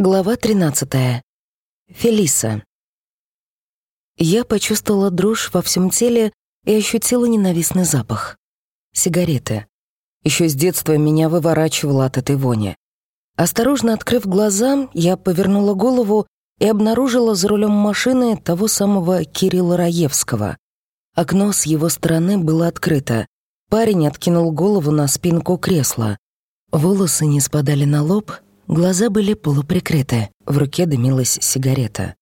Глава 13. Фелиса. Я почувствовала дрожь во всем теле и ощутила ненавистный запах. Сигареты. Еще с детства меня выворачивало от этой вони. Осторожно открыв глаза, я повернула голову и обнаружила за рулем машины того самого Кирилла Раевского. Окно с его стороны было открыто. Парень откинул голову на спинку кресла. Волосы не спадали на лоб, Глаза были полуприкрыты, в руке дымилась сигарета.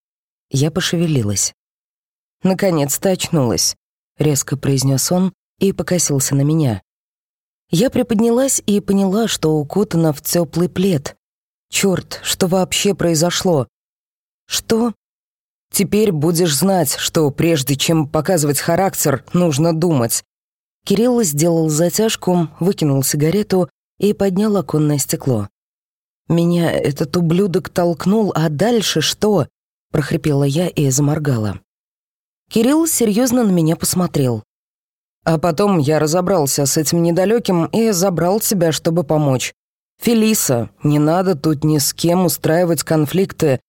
Я пошевелилась. «Наконец-то очнулась», — резко произнес он и покосился на меня. Я приподнялась и поняла, что укутана в теплый плед. Черт, что вообще произошло? Что? Теперь будешь знать, что прежде чем показывать характер, нужно думать. Кирилл сделал затяжку, выкинул сигарету и поднял оконное стекло. «Меня этот ублюдок толкнул, а дальше что?» — прохрипела я и заморгала. Кирилл серьезно на меня посмотрел. А потом я разобрался с этим недалеким и забрал себя, чтобы помочь. «Фелиса, не надо тут ни с кем устраивать конфликты.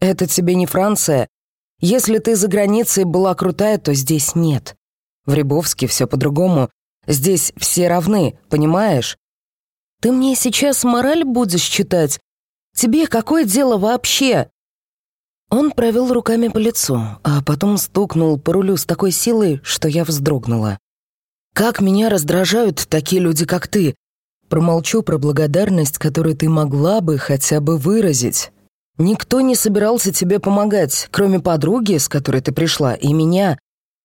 Это тебе не Франция. Если ты за границей была крутая, то здесь нет. В Рябовске все по-другому. Здесь все равны, понимаешь? Ты мне сейчас мораль будешь читать? Тебе какое дело вообще?» Он провел руками по лицу, а потом стукнул по рулю с такой силой, что я вздрогнула. «Как меня раздражают такие люди, как ты!» Промолчу про благодарность, которую ты могла бы хотя бы выразить. Никто не собирался тебе помогать, кроме подруги, с которой ты пришла, и меня.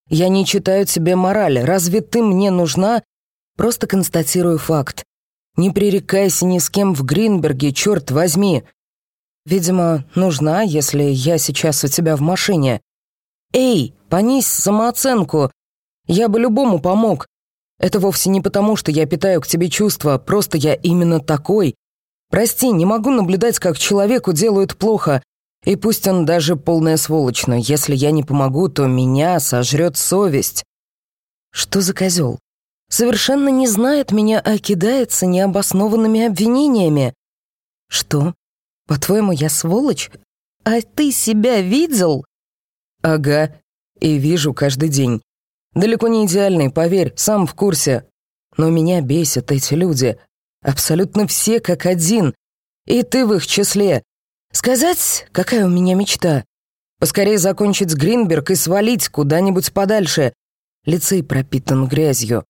Я не читаю тебе мораль. Разве ты мне нужна? Просто констатирую факт. Не пререкайся ни с кем в Гринберге, черт возьми. Видимо, нужна, если я сейчас у тебя в машине. Эй, понизь самооценку. Я бы любому помог. Это вовсе не потому, что я питаю к тебе чувства, просто я именно такой. Прости, не могу наблюдать, как человеку делают плохо. И пусть он даже полная сволочь, но если я не помогу, то меня сожрет совесть. Что за козел? Совершенно не знает меня, а кидается необоснованными обвинениями. Что? По-твоему, я сволочь? А ты себя видел? Ага, и вижу каждый день. Далеко не идеальный, поверь, сам в курсе. Но меня бесят эти люди. Абсолютно все как один. И ты в их числе. Сказать, какая у меня мечта? Поскорее закончить Гринберг и свалить куда-нибудь подальше. Лицей пропитан грязью.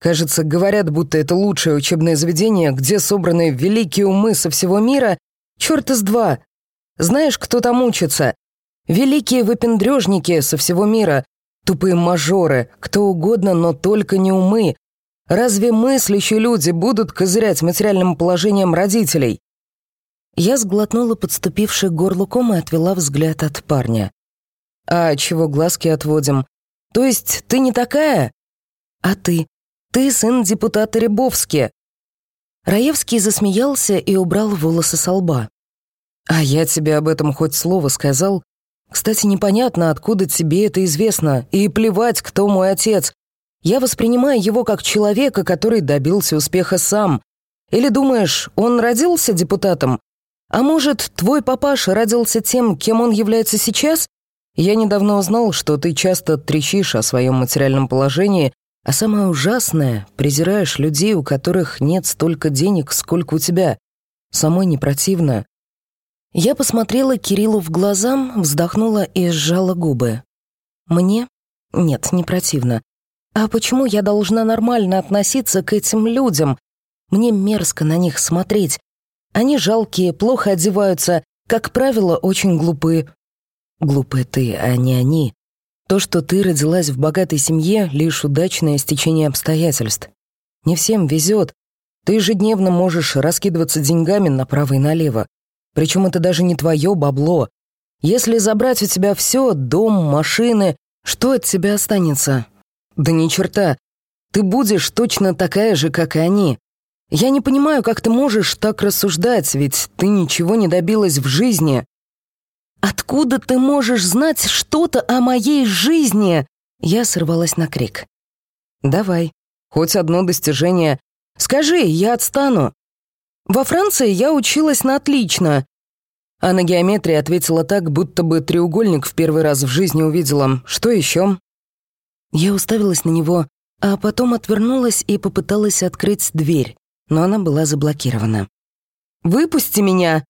Кажется, говорят, будто это лучшее учебное заведение, где собраны великие умы со всего мира. Черт из два. Знаешь, кто там учится? Великие выпендрежники со всего мира. Тупые мажоры, кто угодно, но только не умы. Разве мыслящие люди будут козырять материальным положением родителей? Я сглотнула подступивший горло ком и отвела взгляд от парня. «А чего глазки отводим? То есть ты не такая? А ты? Ты сын депутата Рябовски». Раевский засмеялся и убрал волосы со лба. «А я тебе об этом хоть слово сказал? Кстати, непонятно, откуда тебе это известно, и плевать, кто мой отец. Я воспринимаю его как человека, который добился успеха сам. Или думаешь, он родился депутатом? А может, твой папаша родился тем, кем он является сейчас? Я недавно узнал, что ты часто трещишь о своем материальном положении а самое ужасное, презираешь людей, у которых нет столько денег, сколько у тебя. Самой не противно. Я посмотрела Кириллу в глаза, вздохнула и сжала губы. Мне? Нет, не противно. А почему я должна нормально относиться к этим людям? Мне мерзко на них смотреть. Они жалкие, плохо одеваются, как правило, очень глупые. Глупые ты, а не они. То, что ты родилась в богатой семье, лишь удачное стечение обстоятельств. Не всем везет. Ты ежедневно можешь раскидываться деньгами направо и налево. Причем это даже не твое бабло. Если забрать у тебя все, дом, машины, что от тебя останется? Да ни черта. Ты будешь точно такая же, как и они. Я не понимаю, как ты можешь так рассуждать, ведь ты ничего не добилась в жизни. «Откуда ты можешь знать что-то о моей жизни?» Я сорвалась на крик. «Давай, хоть одно достижение. Скажи, я отстану. Во Франции я училась на отлично. А на геометрии ответила так, будто бы треугольник в первый раз в жизни увидела. Что еще? Я уставилась на него, а потом отвернулась и попыталась открыть дверь, но она была заблокирована. «Выпусти меня!»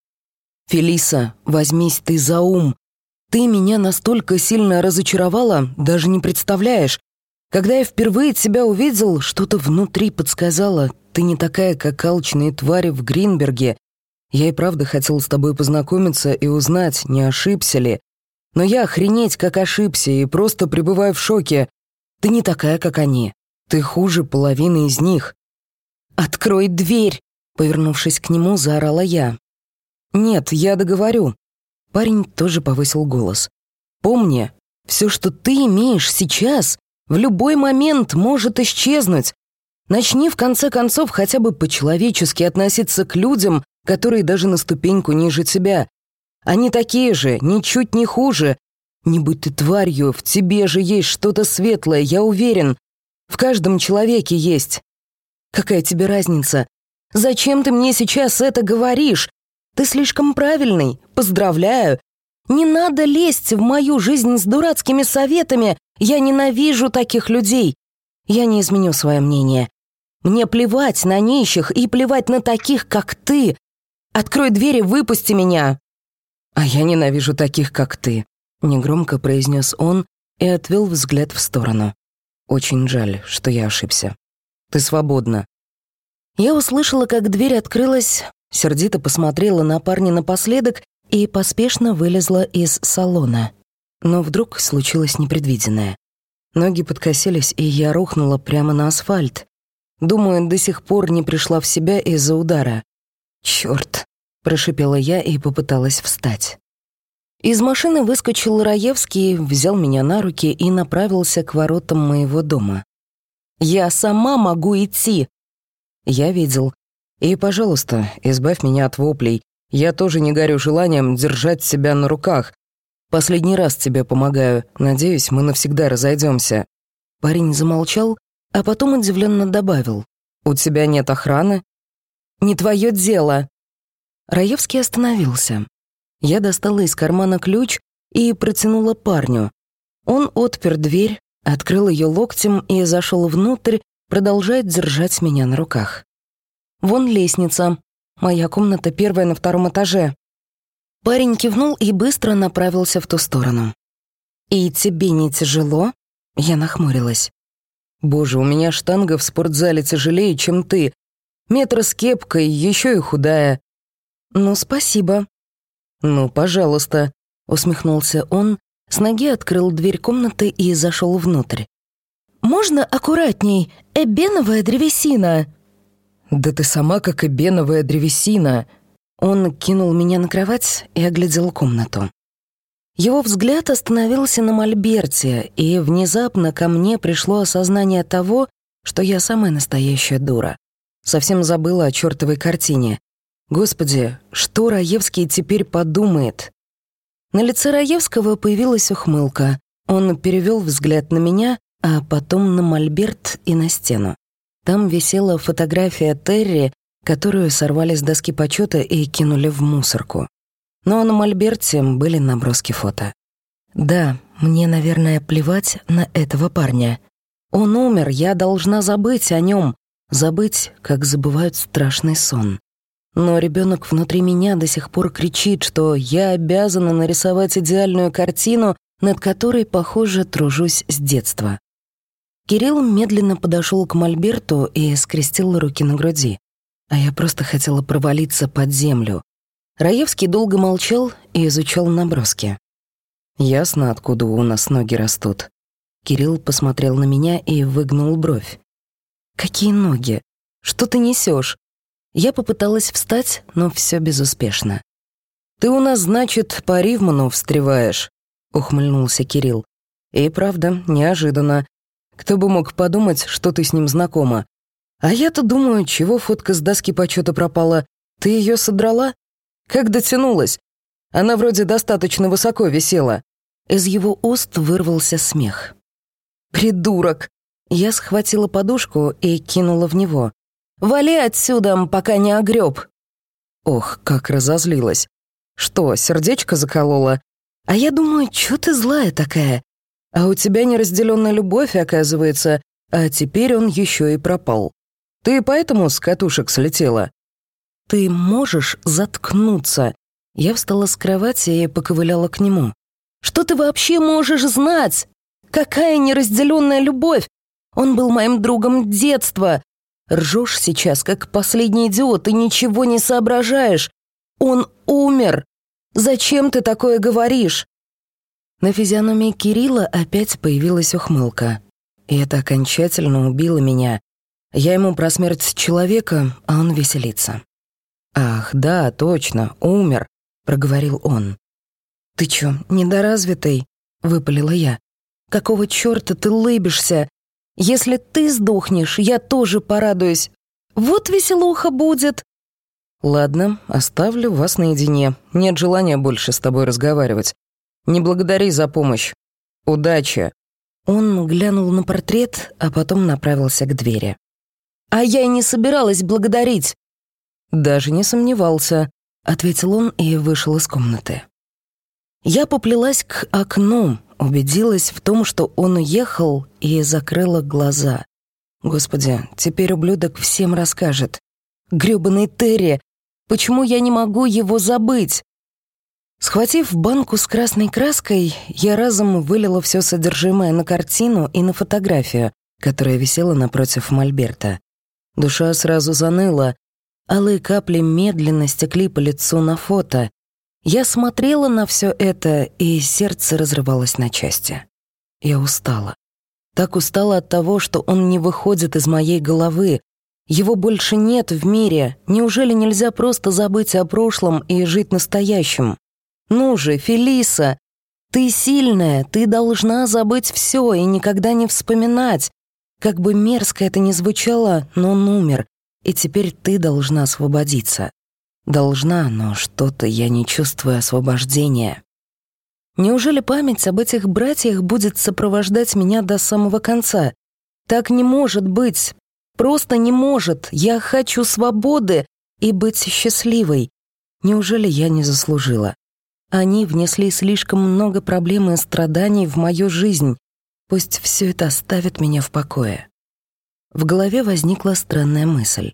«Фелиса, возьмись ты за ум. Ты меня настолько сильно разочаровала, даже не представляешь. Когда я впервые тебя увидел, что-то внутри подсказало. Ты не такая, как алчные твари в Гринберге. Я и правда хотел с тобой познакомиться и узнать, не ошибся ли. Но я охренеть как ошибся и просто пребываю в шоке. Ты не такая, как они. Ты хуже половины из них. «Открой дверь!» Повернувшись к нему, заорала я. «Нет, я договорю». Парень тоже повысил голос. «Помни, все, что ты имеешь сейчас, в любой момент может исчезнуть. Начни в конце концов хотя бы по-человечески относиться к людям, которые даже на ступеньку ниже тебя. Они такие же, ничуть не хуже. Не будь ты тварью, в тебе же есть что-то светлое, я уверен. В каждом человеке есть. Какая тебе разница? Зачем ты мне сейчас это говоришь? Ты слишком правильный, поздравляю. Не надо лезть в мою жизнь с дурацкими советами. Я ненавижу таких людей. Я не изменю свое мнение. Мне плевать на нищих и плевать на таких, как ты. Открой дверь и выпусти меня!» «А я ненавижу таких, как ты», — негромко произнес он и отвел взгляд в сторону. «Очень жаль, что я ошибся. Ты свободна». Я услышала, как дверь открылась, сердито посмотрела на парня напоследок и поспешно вылезла из салона. Но вдруг случилось непредвиденное. Ноги подкосились, и я рухнула прямо на асфальт. Думаю, до сих пор не пришла в себя из-за удара. «Чёрт!» — прошипела я и попыталась встать. Из машины выскочил Раевский, взял меня на руки и направился к воротам моего дома. «Я сама могу идти!» Я видел. «И, пожалуйста, избавь меня от воплей. Я тоже не горю желанием держать себя на руках. Последний раз тебе помогаю. Надеюсь, мы навсегда разойдемся. Парень замолчал, а потом удивленно добавил. «У тебя нет охраны?» Не твое дело!» Раевский остановился. Я достала из кармана ключ и протянула парню. Он отпер дверь, открыл ее локтем и зашел внутрь, продолжая держать меня на руках. «Вон лестница. Моя комната первая на втором этаже». Парень кивнул и быстро направился в ту сторону. «И тебе не тяжело?» Я нахмурилась. «Боже, у меня штанга в спортзале тяжелее, чем ты. Метр с кепкой, еще и худая». «Ну, спасибо». «Ну, пожалуйста», — усмехнулся он, с ноги открыл дверь комнаты и зашел внутрь. «Можно аккуратней? Эбеновая древесина!» «Да ты сама как эбеновая древесина!» Он кинул меня на кровать и оглядел комнату. Его взгляд остановился на мольберте, и внезапно ко мне пришло осознание того, что я самая настоящая дура. Совсем забыла о чертовой картине. Господи, что Раевский теперь подумает? На лице Раевского появилась ухмылка. Он перевел взгляд на меня, а потом на мольберт и на стену. Там висела фотография Терри, которую сорвали с доски почета и кинули в мусорку. Но на мольберте были наброски фото. Да, мне, наверное, плевать на этого парня. Он умер, я должна забыть о нем, Забыть, как забывают страшный сон. Но ребенок внутри меня до сих пор кричит, что я обязана нарисовать идеальную картину, над которой, похоже, тружусь с детства. Кирилл медленно подошел к Мольберту и скрестил руки на груди. А я просто хотела провалиться под землю. Раевский долго молчал и изучал наброски. «Ясно, откуда у нас ноги растут». Кирилл посмотрел на меня и выгнул бровь. Какие ноги? Что ты несешь? Я попыталась встать, но все безуспешно. «Ты у нас, значит, по Ривману встреваешь», — ухмыльнулся Кирилл. «И правда, неожиданно. Кто бы мог подумать, что ты с ним знакома. А я-то думаю, чего фотка с доски почета пропала? Ты ее содрала? Как дотянулась? Она вроде достаточно высоко висела». Из его уст вырвался смех. «Придурок!» Я схватила подушку и кинула в него. «Вали отсюда, пока не огреб!» Ох, как разозлилась. Что, сердечко заколола? А я думаю, чё ты злая такая? А у тебя неразделенная любовь, оказывается, а теперь он еще и пропал. Ты поэтому с катушек слетела? Ты можешь заткнуться? Я встала с кровати и поковыляла к нему. Что ты вообще можешь знать? Какая неразделенная любовь? Он был моим другом детства. Ржешь сейчас, как последний идиот, и ничего не соображаешь. Он умер. Зачем ты такое говоришь? На физиономии Кирилла опять появилась ухмылка. И это окончательно убило меня. Я ему про смерть человека, а он веселится. «Ах, да, точно, умер», — проговорил он. «Ты чё, недоразвитый?» — выпалила я. «Какого чёрта ты лыбишься? Если ты сдохнешь, я тоже порадуюсь. Вот веселуха будет!» «Ладно, оставлю вас наедине. Нет желания больше с тобой разговаривать. Не благодари за помощь. Удачи!» Он глянул на портрет, а потом направился к двери. «А я и не собиралась благодарить!» «Даже не сомневался», — ответил он и вышел из комнаты. Я поплелась к окну, убедилась в том, что он уехал, и закрыла глаза. Господи, теперь ублюдок всем расскажет. Грёбаный Терри, почему я не могу его забыть? Схватив банку с красной краской, я разом вылила все содержимое на картину и на фотографию, которая висела напротив мольберта. Душа сразу заныла, алые капли медленно стекли по лицу на фото. Я смотрела на все это, и сердце разрывалось на части. Я устала. Так устала от того, что он не выходит из моей головы. Его больше нет в мире. Неужели нельзя просто забыть о прошлом и жить настоящим? Ну же, Фелиса, ты сильная, ты должна забыть все и никогда не вспоминать. Как бы мерзко это ни звучало, но он умер, и теперь ты должна освободиться. Должна, но что-то я не чувствую освобождения. Неужели память об этих братьях будет сопровождать меня до самого конца? Так не может быть. Просто не может. Я хочу свободы и быть счастливой. Неужели я не заслужила? Они внесли слишком много проблем и страданий в мою жизнь. Пусть все это оставит меня в покое. В голове возникла странная мысль.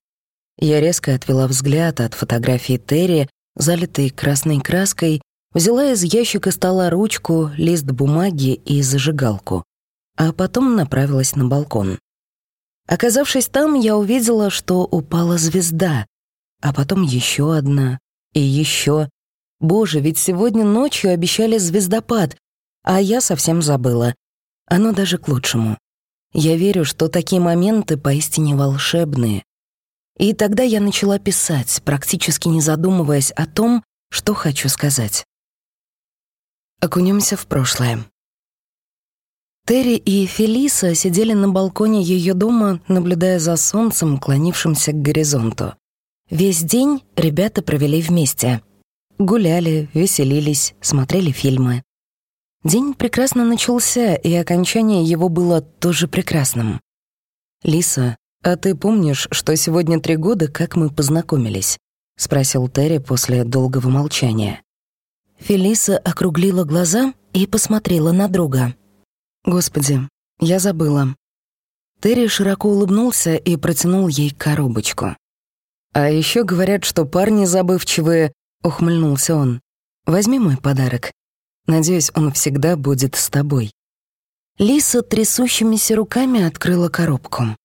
Я резко отвела взгляд от фотографии Терри, залитой красной краской, взяла из ящика стола ручку, лист бумаги и зажигалку, а потом направилась на балкон. Оказавшись там, я увидела, что упала звезда, а потом еще одна и еще. Боже, ведь сегодня ночью обещали звездопад, а я совсем забыла. Оно даже к лучшему. Я верю, что такие моменты поистине волшебные. И тогда я начала писать, практически не задумываясь о том, что хочу сказать. Окунемся в прошлое. Терри и Фелиса сидели на балконе ее дома, наблюдая за солнцем, клонившимся к горизонту. Весь день ребята провели вместе — Гуляли, веселились, смотрели фильмы. День прекрасно начался, и окончание его было тоже прекрасным. «Лиса, а ты помнишь, что сегодня три года, как мы познакомились?» — спросил Терри после долгого молчания. Фелиса округлила глаза и посмотрела на друга. «Господи, я забыла». Терри широко улыбнулся и протянул ей коробочку. «А еще говорят, что парни забывчивые, Ухмыльнулся он. «Возьми мой подарок. Надеюсь, он всегда будет с тобой». Лиса трясущимися руками открыла коробку.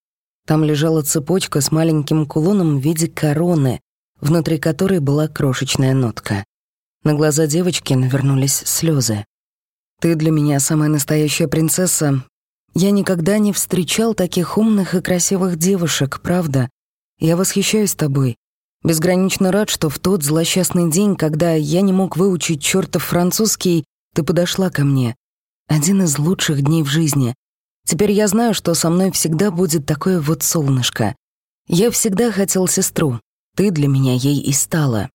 Там лежала цепочка с маленьким кулоном в виде короны, внутри которой была крошечная нотка. На глаза девочки навернулись слезы. «Ты для меня самая настоящая принцесса. Я никогда не встречал таких умных и красивых девушек, правда. Я восхищаюсь тобой. Безгранично рад, что в тот злосчастный день, когда я не мог выучить чертов французский, ты подошла ко мне. Один из лучших дней в жизни. Теперь я знаю, что со мной всегда будет такое вот солнышко. Я всегда хотел сестру. Ты для меня ей и стала.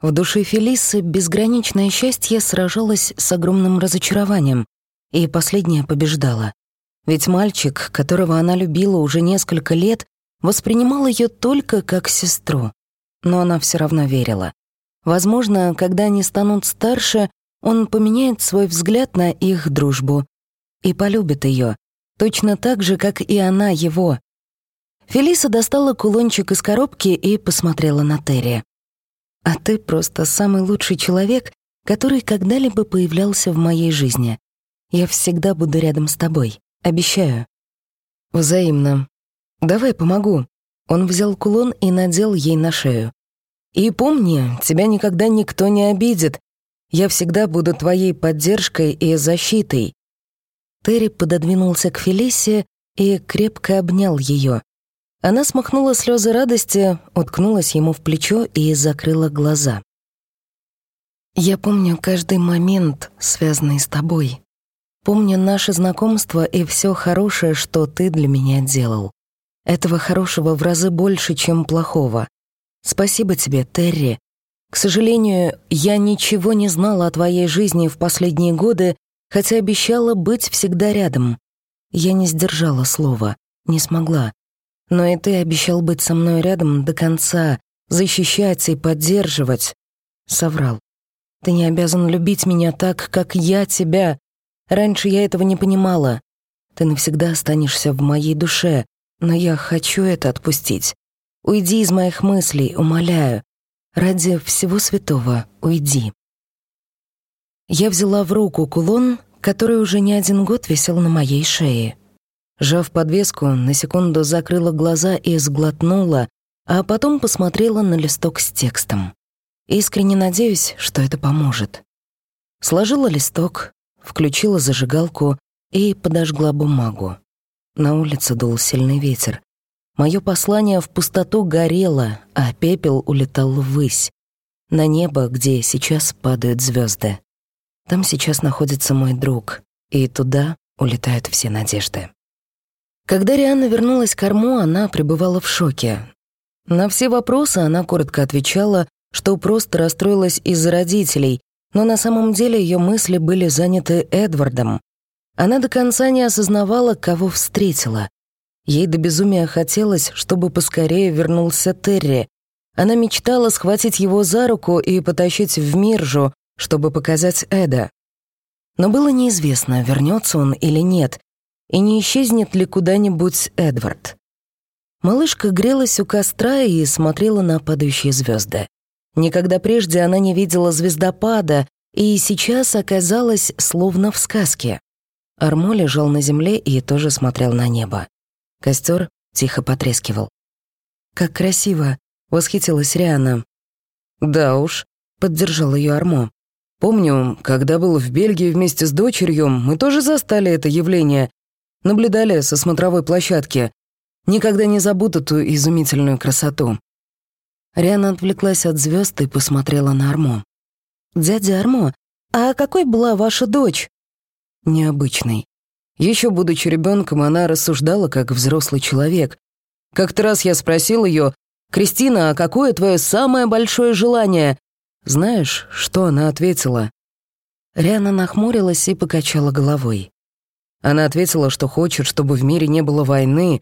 В душе Фелисы безграничное счастье сражалось с огромным разочарованием, и последнее побеждало. Ведь мальчик, которого она любила уже несколько лет, воспринимал ее только как сестру но она все равно верила. Возможно, когда они станут старше, он поменяет свой взгляд на их дружбу и полюбит ее, точно так же, как и она его. Фелиса достала кулончик из коробки и посмотрела на Терри. «А ты просто самый лучший человек, который когда-либо появлялся в моей жизни. Я всегда буду рядом с тобой, обещаю». «Взаимно. Давай помогу». Он взял кулон и надел ей на шею. «И помни, тебя никогда никто не обидит. Я всегда буду твоей поддержкой и защитой». Терри пододвинулся к Фелисе и крепко обнял ее. Она смахнула слезы радости, уткнулась ему в плечо и закрыла глаза. «Я помню каждый момент, связанный с тобой. Помню наше знакомство и все хорошее, что ты для меня делал. Этого хорошего в разы больше, чем плохого. Спасибо тебе, Терри. К сожалению, я ничего не знала о твоей жизни в последние годы, хотя обещала быть всегда рядом. Я не сдержала слова, не смогла. Но и ты обещал быть со мной рядом до конца, защищать и поддерживать. Соврал. Ты не обязан любить меня так, как я тебя. Раньше я этого не понимала. Ты навсегда останешься в моей душе, но я хочу это отпустить. Уйди из моих мыслей, умоляю. Ради всего святого, уйди. Я взяла в руку кулон, который уже не один год висел на моей шее. Жав подвеску, на секунду закрыла глаза и сглотнула, а потом посмотрела на листок с текстом. Искренне надеюсь, что это поможет. Сложила листок, включила зажигалку и подожгла бумагу. На улице дул сильный ветер. Мое послание в пустоту горело, а пепел улетал ввысь. На небо, где сейчас падают звезды. Там сейчас находится мой друг, и туда улетают все надежды. Когда Рианна вернулась к Арму, она пребывала в шоке. На все вопросы она коротко отвечала, что просто расстроилась из-за родителей, но на самом деле ее мысли были заняты Эдвардом. Она до конца не осознавала, кого встретила. Ей до безумия хотелось, чтобы поскорее вернулся Терри. Она мечтала схватить его за руку и потащить в Миржу, чтобы показать Эда. Но было неизвестно, вернется он или нет, и не исчезнет ли куда-нибудь Эдвард. Малышка грелась у костра и смотрела на падающие звезды. Никогда прежде она не видела звездопада, и сейчас оказалась словно в сказке. Армо лежал на земле и тоже смотрел на небо. Костер тихо потрескивал. «Как красиво!» — восхитилась Риана. «Да уж», — поддержал ее Армо. «Помню, когда был в Бельгии вместе с дочерью, мы тоже застали это явление, Наблюдали со смотровой площадки. Никогда не забуду ту изумительную красоту. Риана отвлеклась от звезд и посмотрела на Армо. «Дядя Армо, а какой была ваша дочь?» «Необычной. Еще будучи ребенком, она рассуждала как взрослый человек. Как-то раз я спросил ее, «Кристина, а какое твое самое большое желание?» Знаешь, что она ответила? Риана нахмурилась и покачала головой. Она ответила, что хочет, чтобы в мире не было войны.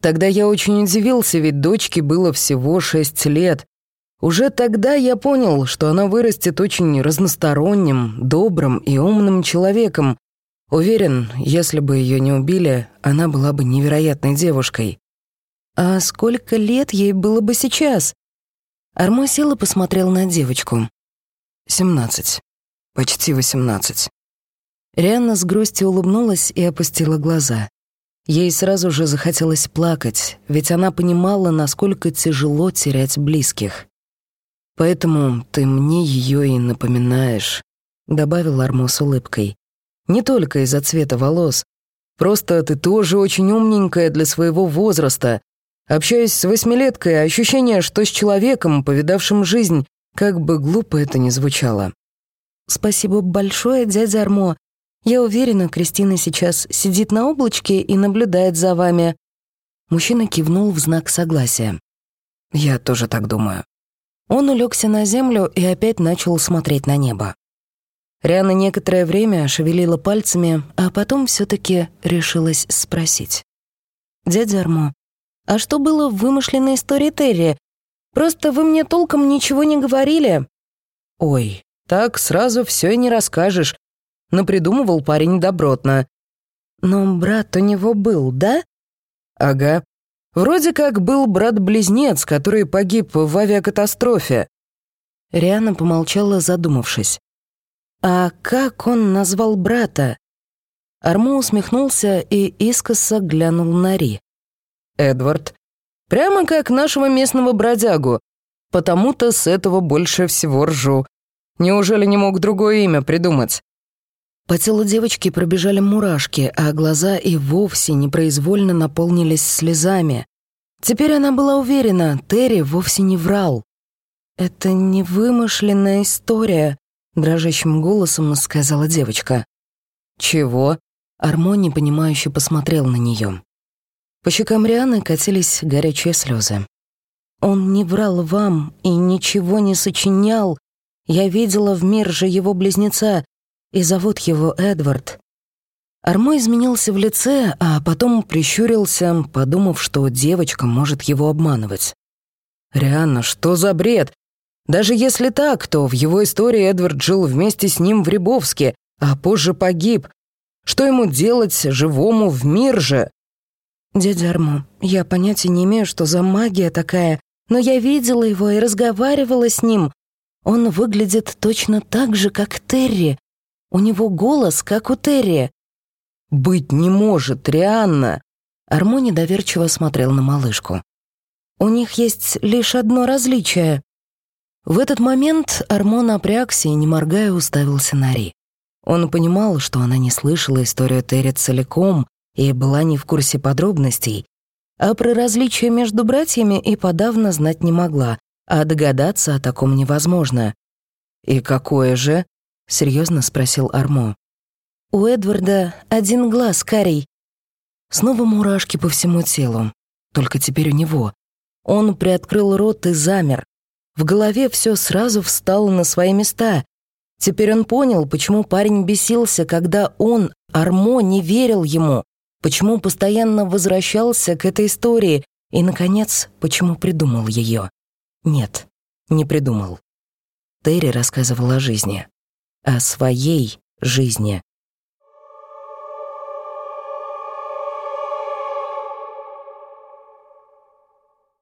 Тогда я очень удивился, ведь дочке было всего шесть лет. Уже тогда я понял, что она вырастет очень разносторонним, добрым и умным человеком. Уверен, если бы ее не убили, она была бы невероятной девушкой. А сколько лет ей было бы сейчас? Армо сел и посмотрел на девочку. «Семнадцать. Почти восемнадцать». Рианна с грустью улыбнулась и опустила глаза. Ей сразу же захотелось плакать, ведь она понимала, насколько тяжело терять близких. «Поэтому ты мне ее и напоминаешь», — добавил Армо с улыбкой. «Не только из-за цвета волос. Просто ты тоже очень умненькая для своего возраста. Общаюсь с восьмилеткой, ощущение, что с человеком, повидавшим жизнь, как бы глупо это ни звучало». «Спасибо большое, дядя Армо», я уверена, Кристина сейчас сидит на облачке и наблюдает за вами». Мужчина кивнул в знак согласия. «Я тоже так думаю». Он улегся на землю и опять начал смотреть на небо. Риана некоторое время шевелила пальцами, а потом все таки решилась спросить. «Дядя Армо, а что было в вымышленной истории Терри? Просто вы мне толком ничего не говорили. Ой, так сразу все и не расскажешь. Напридумывал парень добротно. Но брат у него был, да? Ага. Вроде как был брат-близнец, который погиб в авиакатастрофе. Риана помолчала, задумавшись. «А как он назвал брата?» Армо усмехнулся и искоса глянул на Ри. «Эдвард. Прямо как нашего местного бродягу. Потому-то с этого больше всего ржу. Неужели не мог другое имя придумать?» По телу девочки пробежали мурашки, а глаза и вовсе непроизвольно наполнились слезами. Теперь она была уверена, Терри вовсе не врал. «Это не вымышленная история», — дрожащим голосом сказала девочка. «Чего?» — Армо непонимающе посмотрел на нее. По щекам Рианы катились горячие слезы. «Он не врал вам и ничего не сочинял. Я видела в мир же его близнеца, и зовут его Эдвард». Армо изменился в лице, а потом прищурился, подумав, что девочка может его обманывать. «Рианна, что за бред? Даже если так, то в его истории Эдвард жил вместе с ним в Рябовске, а позже погиб. Что ему делать живому в мир же? «Дядя Армо, я понятия не имею, что за магия такая, но я видела его и разговаривала с ним. Он выглядит точно так же, как Терри. У него голос, как у Терри». «Быть не может, Рианна!» Армо недоверчиво смотрел на малышку. «У них есть лишь одно различие», в этот момент Армо напрягся и, не моргая, уставился на Ри. Он понимал, что она не слышала историю Терри целиком и была не в курсе подробностей, а про различия между братьями и подавно знать не могла, а догадаться о таком невозможно. «И какое же?» — серьезно спросил Армо. «У Эдварда один глаз, Карий». Снова мурашки по всему телу, только теперь у него. Он приоткрыл рот и замер, в голове все сразу встало на свои места. Теперь он понял, почему парень бесился, когда он, Армо, не верил ему, почему постоянно возвращался к этой истории и, наконец, почему придумал ее. Нет, не придумал. Терри рассказывал о жизни. О своей жизни.